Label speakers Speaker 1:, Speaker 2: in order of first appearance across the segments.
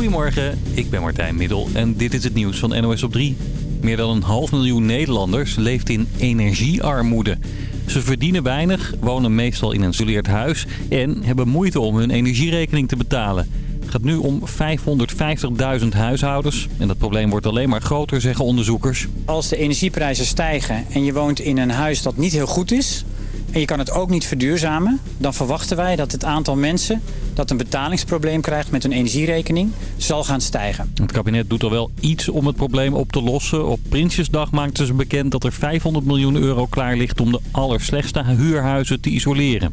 Speaker 1: Goedemorgen, ik ben Martijn Middel en dit is het nieuws van NOS op 3. Meer dan een half miljoen Nederlanders leeft in energiearmoede. Ze verdienen weinig, wonen meestal in een isoleerd huis en hebben moeite om hun energierekening te betalen. Het gaat nu om 550.000 huishoudens en dat probleem wordt alleen maar groter, zeggen onderzoekers.
Speaker 2: Als de energieprijzen stijgen en je woont in een huis dat niet heel goed is... en je kan het ook niet verduurzamen... dan verwachten wij dat het aantal mensen dat een betalingsprobleem krijgt met hun energierekening... zal gaan stijgen.
Speaker 1: Het kabinet doet al wel iets om het probleem op te lossen. Op Prinsjesdag maakten ze bekend dat er 500 miljoen euro klaar ligt... om de allerslechtste huurhuizen te isoleren.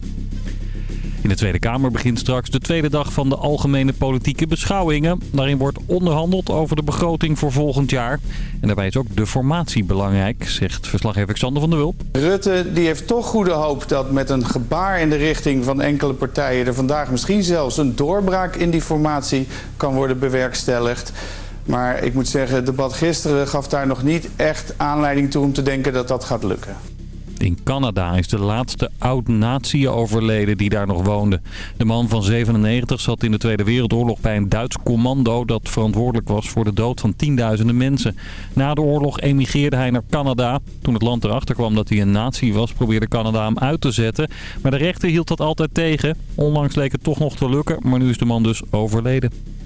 Speaker 1: In de Tweede Kamer begint straks de tweede dag van de algemene politieke beschouwingen. Daarin wordt onderhandeld over de begroting voor volgend jaar. En daarbij is ook de formatie belangrijk, zegt verslaggever Xander van der Wulp.
Speaker 3: Rutte die heeft toch goede hoop dat met een gebaar in de richting van enkele partijen... er vandaag misschien zelfs een doorbraak in die formatie kan worden bewerkstelligd. Maar ik moet zeggen, het debat gisteren gaf daar nog niet echt aanleiding toe om te denken dat dat gaat lukken.
Speaker 1: In Canada is de laatste oud-natie overleden die daar nog woonde. De man van 97 zat in de Tweede Wereldoorlog bij een Duits commando... dat verantwoordelijk was voor de dood van tienduizenden mensen. Na de oorlog emigreerde hij naar Canada. Toen het land erachter kwam dat hij een nazi was... probeerde Canada hem uit te zetten. Maar de rechter hield dat altijd tegen. Onlangs leek het toch nog te lukken, maar nu is de man dus overleden.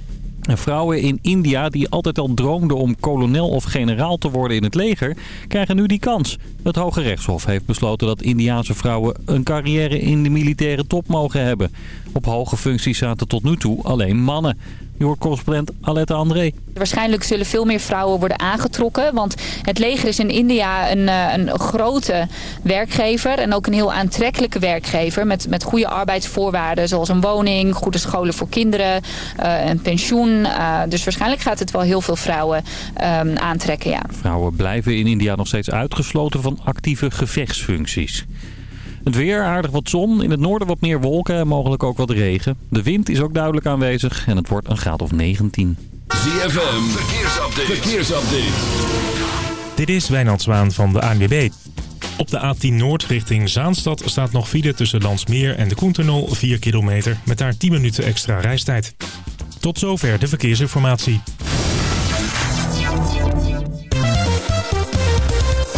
Speaker 1: En vrouwen in India die altijd al droomden om kolonel of generaal te worden in het leger, krijgen nu die kans. Het Hoge Rechtshof heeft besloten dat Indiaanse vrouwen een carrière in de militaire top mogen hebben. Op hoge functies zaten tot nu toe alleen mannen. Je hoort correspondent Aletta André.
Speaker 4: Waarschijnlijk zullen veel meer vrouwen worden aangetrokken. Want het leger is in India een, eh, een grote werkgever. En ook een heel aantrekkelijke werkgever. Met, met goede arbeidsvoorwaarden. Zoals een woning, goede scholen voor kinderen, uh, een pensioen. Uh, dus waarschijnlijk gaat het wel heel veel vrouwen um, aantrekken. Ja.
Speaker 1: Vrouwen blijven in India nog steeds uitgesloten van actieve gevechtsfuncties. Het weer, aardig wat zon. In het noorden wat meer wolken en mogelijk ook wat regen. De wind is ook duidelijk aanwezig en het wordt een graad of 19.
Speaker 5: ZFM, verkeersupdate. verkeersupdate.
Speaker 6: Dit is Wijnand Zwaan van de ANWB. Op de A10 Noord richting Zaanstad staat nog file tussen Landsmeer en de Koentunnel 4 kilometer... met daar 10 minuten extra reistijd. Tot zover de verkeersinformatie.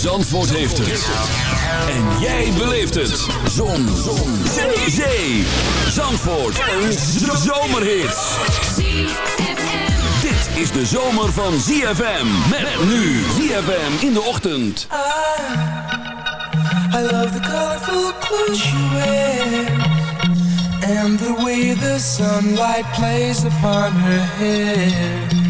Speaker 5: Zandvoort heeft het. En jij beleeft het. Zon. Zon. Zee. Zee. Zandvoort. Een zomerhit. Dit is de zomer van ZFM. Met nu ZFM in de ochtend.
Speaker 7: I, I love the colorful clothes you wear. And the way the sunlight plays upon her hair.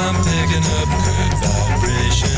Speaker 7: I'm picking up good vibrations.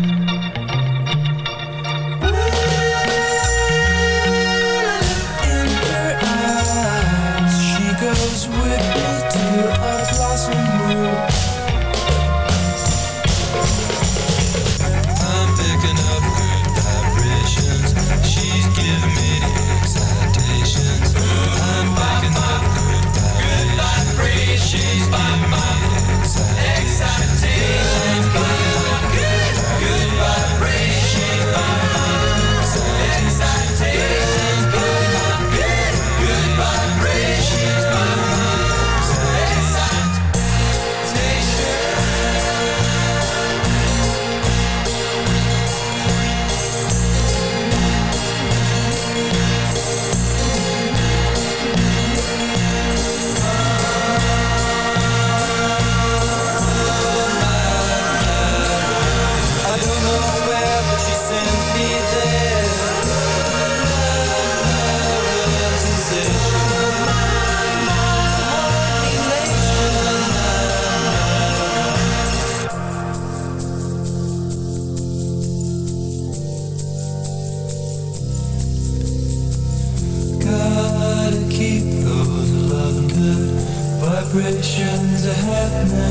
Speaker 7: Vibrations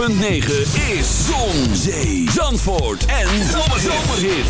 Speaker 5: .9 is Zon, Zee, Zandvoort en
Speaker 8: Zomerhit.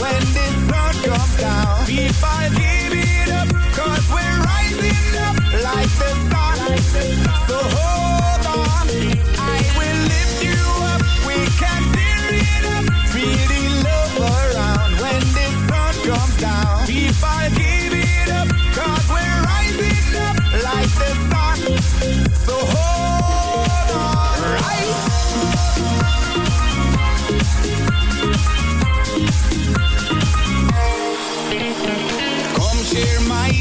Speaker 8: when this road comes down. People give it up, we're rising up like the sun. Like the sun.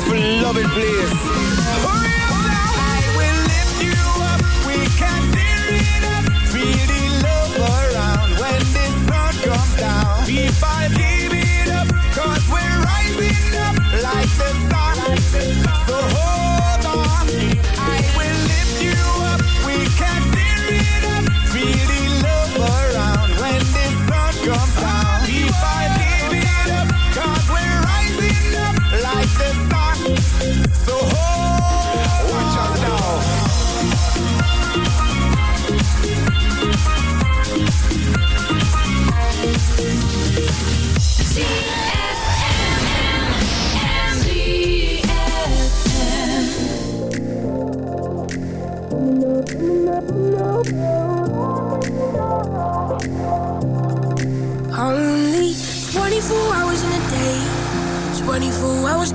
Speaker 9: Peaceful, loving place.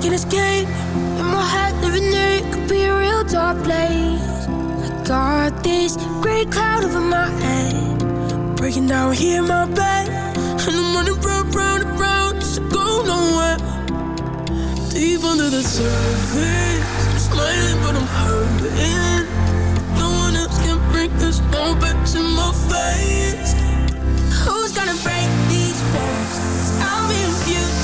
Speaker 9: Can
Speaker 8: escape. In my head, living there, it could be a real dark place. I got this gray cloud over my head. Breaking down here in my bed. And I'm running round, round, and round, just to go nowhere. Deep under the surface. I'm smiling, but I'm hurting. No one else can bring this all back to my face. Who's gonna break these walls? I'll be beautiful.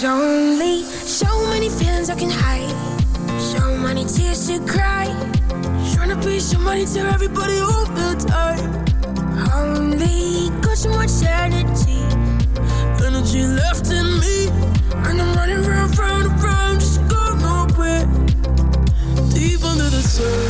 Speaker 8: There's only so many feelings I can hide, so many tears to cry. Trying to be somebody to everybody all the time. Only got so much energy, energy left in me, and I'm running round, round, round, just go nowhere. Deep under the surface,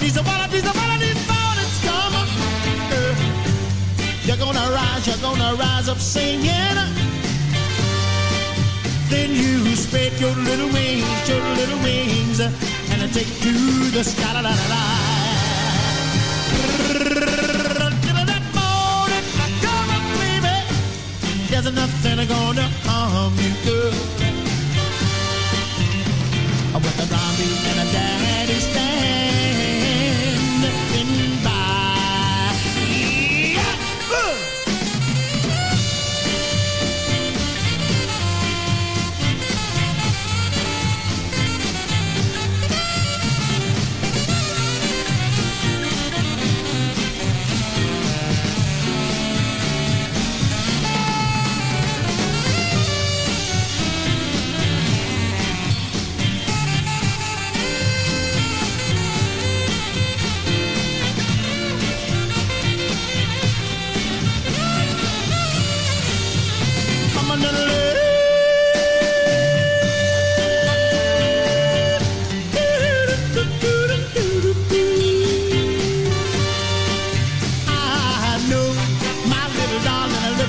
Speaker 10: Of these, one of these mornings come. Uh, you're gonna rise, you're gonna rise up singing. Then you spread your little wings, your little wings, and take to the sky. La, la, la, la. There's nothing gonna harm you, girl. With a mommy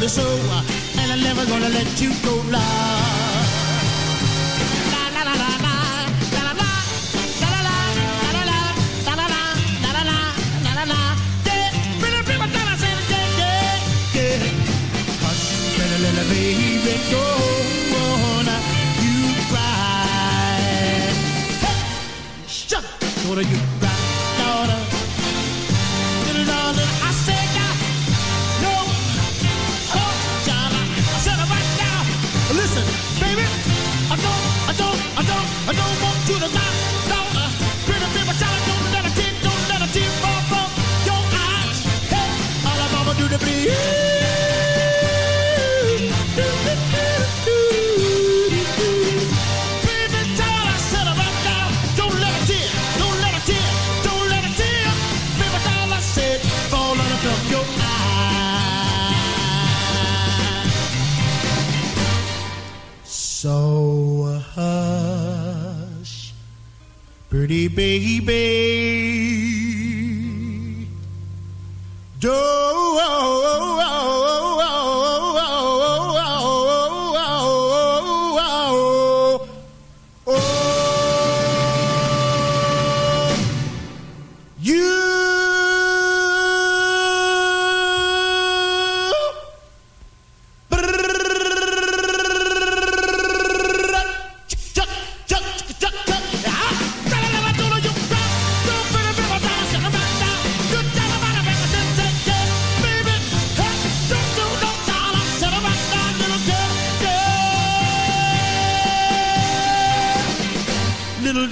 Speaker 10: love you so, and I'm never gonna let you go, love.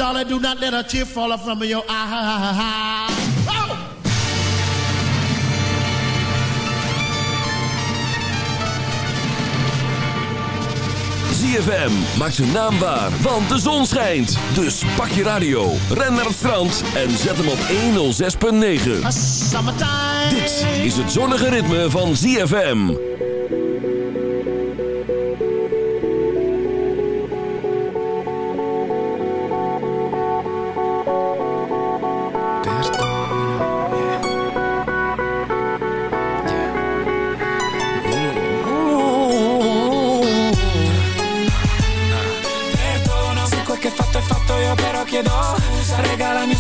Speaker 10: Dollar, do not let a tear fall from your eye. Oh!
Speaker 5: ZFM maakt zijn naam waar, want de zon schijnt. Dus pak je radio, ren naar het strand en zet hem op 106.9.
Speaker 10: Summertime.
Speaker 5: Dit is het zonnige ritme van ZFM.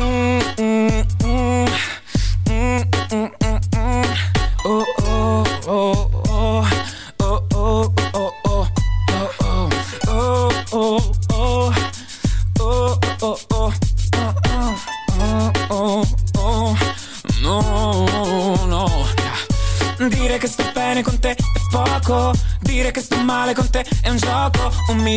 Speaker 11: mm, mm. Mm,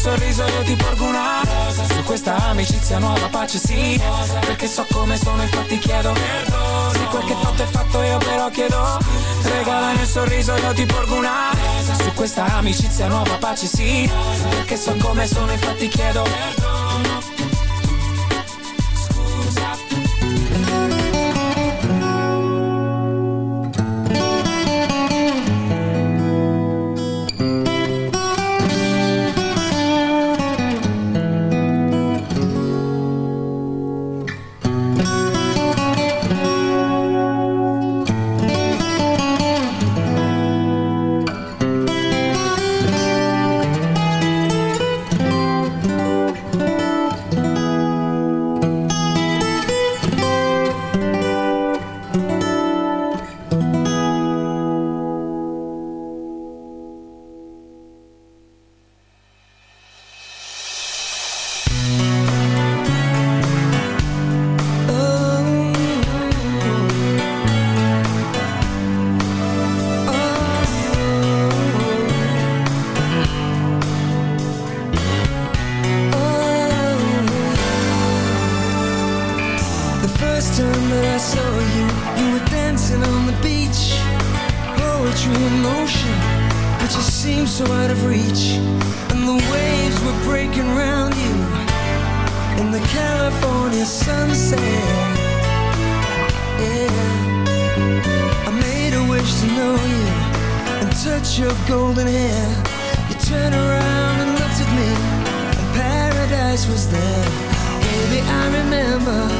Speaker 11: sorriso io ti porgo una rosa. Su questa amicizia nuova pace sì. Rosa Perché so come sono infatti chiedo Perdono. Se quel che fatto è fatto io però chiedo Regala mio sorriso io ti porgo una rosa. Su questa amicizia nuova pace sì. Rosa Perché so come sono infatti chiedo Perdono
Speaker 12: was there. Baby, I remember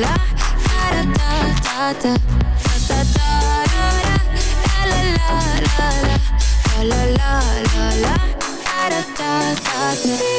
Speaker 12: la la da da da da da da la la la la la la la la la la la la la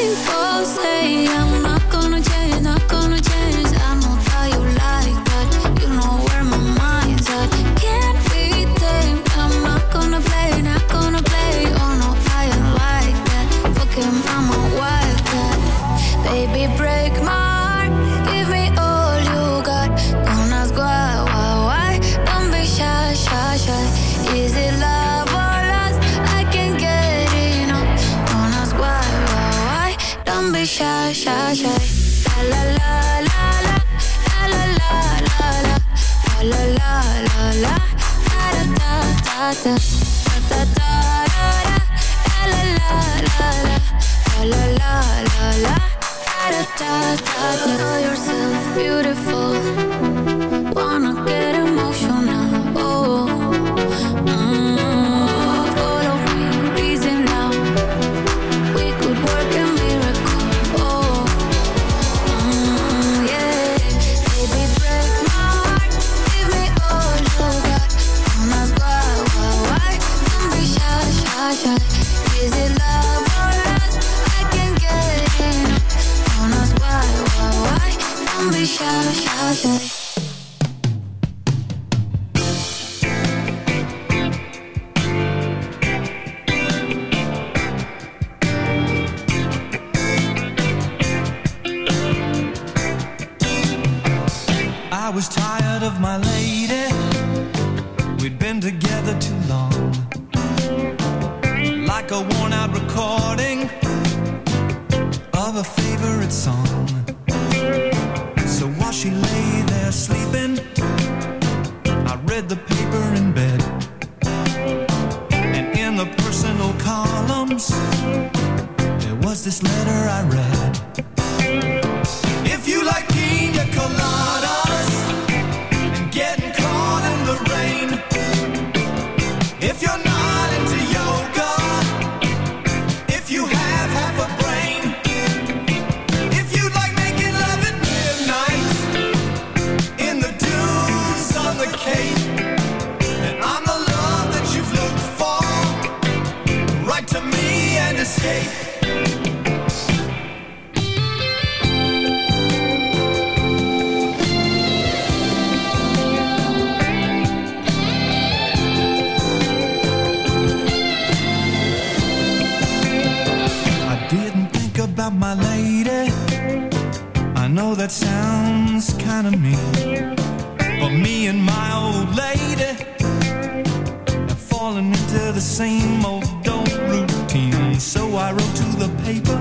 Speaker 13: falling into the same old dull routine. So I wrote to the paper,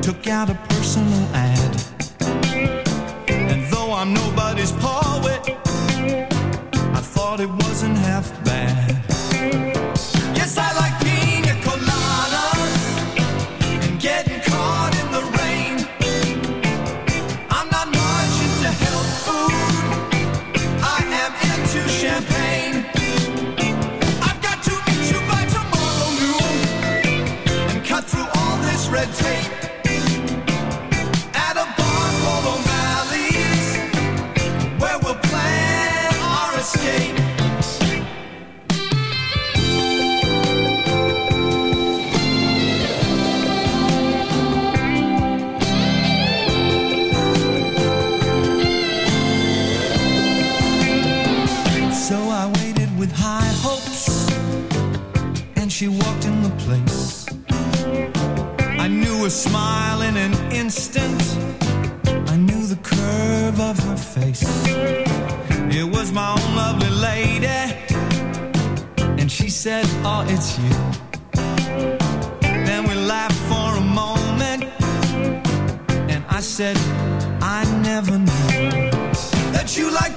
Speaker 13: took out a personal ad. And though I'm nobody's poet, I thought it wasn't half bad. said, oh, it's you. Then we laughed for a moment. And I said, I never knew that you like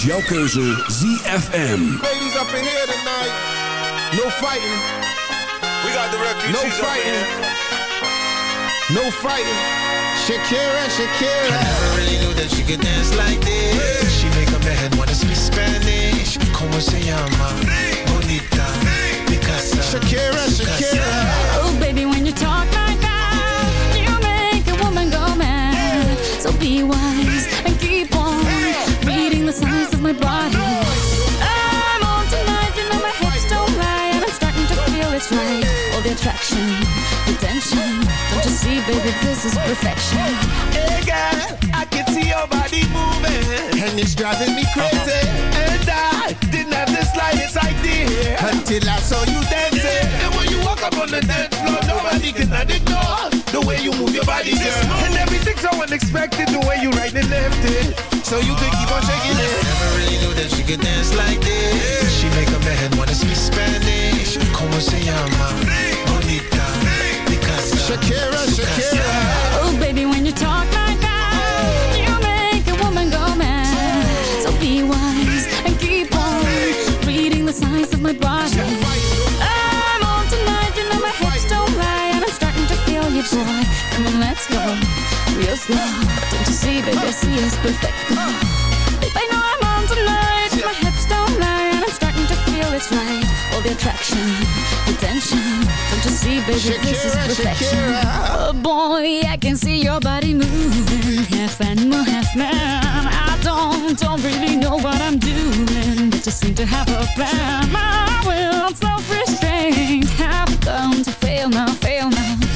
Speaker 5: Is jouw keuze ZFM.
Speaker 9: Ladies up in here tonight. No fighting.
Speaker 5: We got the refugees
Speaker 9: No fighting. No fighting. Shakira, Shakira.
Speaker 14: I never really knew that she could dance like this. She make a man wanna speak Spanish. Como se llama? Bonita. Picasa.
Speaker 9: Shakira, Shakira.
Speaker 15: Oh, baby, when you talk like my body. I'm on tonight, you know my hips don't lie, and I'm starting to feel it's right. All the attraction, the tension. Don't you see, baby, this is perfection.
Speaker 9: Hey girl, I can see your body moving, and it's driving me crazy. And I didn't have the slightest idea until I saw you dancing. And when you walk up on the dance floor, nobody can ignore the way you move your body, girl. And everything's so unexpected, the way you right and left it, so you can keep on shaking it.
Speaker 14: Never really knew that she could dance like this. She make a man wanna speak Spanish. Como se llama? Bonita. Picasa.
Speaker 9: Shakira, Shakira.
Speaker 15: Oh, baby, when you talk like that, you make a woman go mad. So be wise and keep on reading the signs of my body. You, boy. Come on, let's go real slow. Don't you see, baby, I see it's perfect. Babe, I know I'm on tonight, my hips don't lie, and I'm starting to feel it's right. All the attraction, the tension. Don't you see, baby, this is perfection.
Speaker 9: Shakira.
Speaker 15: Oh boy, I can see your body moving, half animal, half man. I don't, don't really know what I'm doing, but just seem to have a plan. My will, self-restraint, have come to fail now.